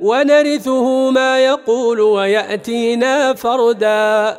ونرثه ما يقول ويأتينا فردا.